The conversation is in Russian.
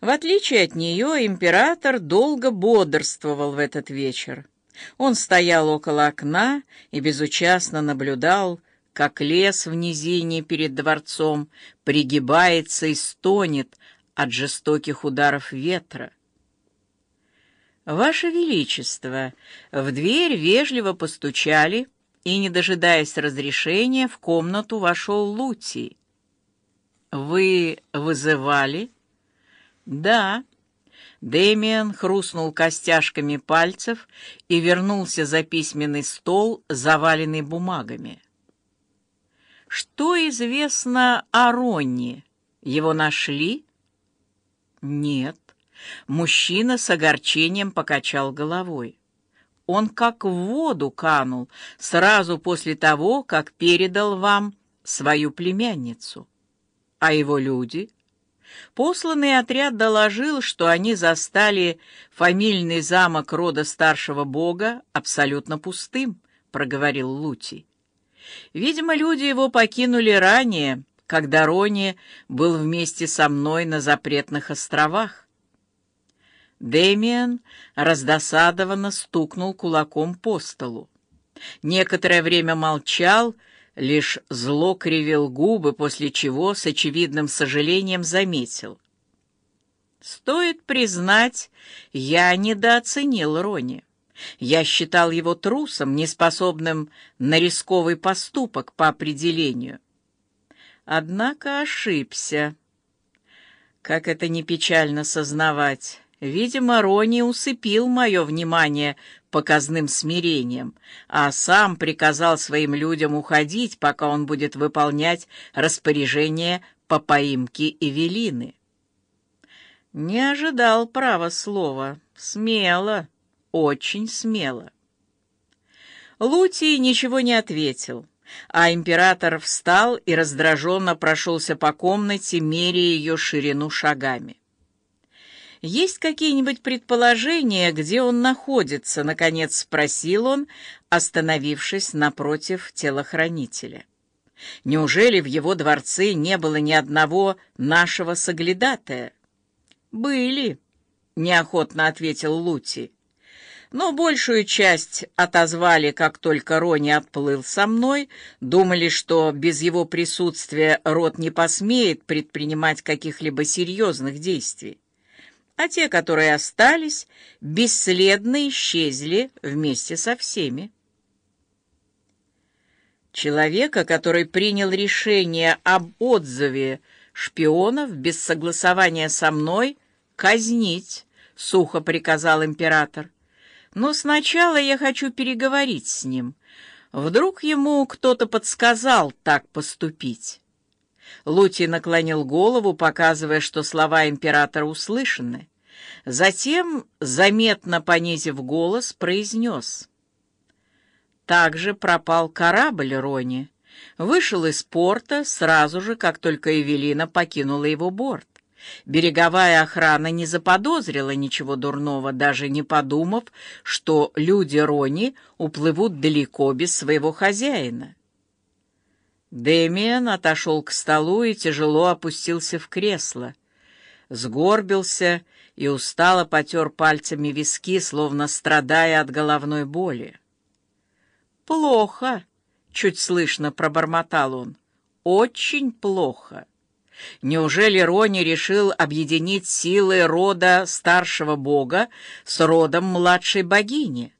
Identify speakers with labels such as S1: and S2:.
S1: В отличие от нее, император долго бодрствовал в этот вечер. Он стоял около окна и безучастно наблюдал, как лес в низине перед дворцом пригибается и стонет от жестоких ударов ветра. «Ваше Величество!» В дверь вежливо постучали, и, не дожидаясь разрешения, в комнату вошел Лути. «Вы вызывали?» «Да». Дэмиан хрустнул костяшками пальцев и вернулся за письменный стол, заваленный бумагами. «Что известно о Ронни? Его нашли?» «Нет». Мужчина с огорчением покачал головой. Он как в воду канул сразу после того, как передал вам свою племянницу. А его люди? Посланный отряд доложил, что они застали фамильный замок рода старшего бога абсолютно пустым, проговорил Лути. Видимо, люди его покинули ранее, когда Рони был вместе со мной на запретных островах. Дэмиан раздосадованно стукнул кулаком по столу. Некоторое время молчал, лишь зло кривил губы, после чего с очевидным сожалением заметил. «Стоит признать, я недооценил Рони. Я считал его трусом, неспособным на рисковый поступок по определению. Однако ошибся. Как это не печально сознавать». Видимо, Рони усыпил мое внимание показным смирением, а сам приказал своим людям уходить, пока он будет выполнять распоряжение по поимке Эвелины. Не ожидал права слова. Смело, очень смело. Лутий ничего не ответил, а император встал и раздраженно прошелся по комнате, меряя ее ширину шагами. «Есть какие-нибудь предположения, где он находится?» — наконец спросил он, остановившись напротив телохранителя. «Неужели в его дворце не было ни одного нашего соглядатая?» «Были», — неохотно ответил Лути. «Но большую часть отозвали, как только Рони отплыл со мной, думали, что без его присутствия род не посмеет предпринимать каких-либо серьезных действий а те, которые остались, бесследно исчезли вместе со всеми. Человека, который принял решение об отзыве шпионов без согласования со мной, казнить, сухо приказал император. Но сначала я хочу переговорить с ним. Вдруг ему кто-то подсказал так поступить. Лути наклонил голову, показывая, что слова императора услышаны. Затем, заметно понизив голос, произнес. Также пропал корабль Рони. Вышел из порта сразу же, как только Эвелина покинула его борт. Береговая охрана не заподозрила ничего дурного, даже не подумав, что люди Рони уплывут далеко без своего хозяина. Дэмиан отошел к столу и тяжело опустился в кресло. Сгорбился и устало потер пальцами виски, словно страдая от головной боли. «Плохо», — чуть слышно пробормотал он, — «очень плохо». Неужели Рони решил объединить силы рода старшего бога с родом младшей богини?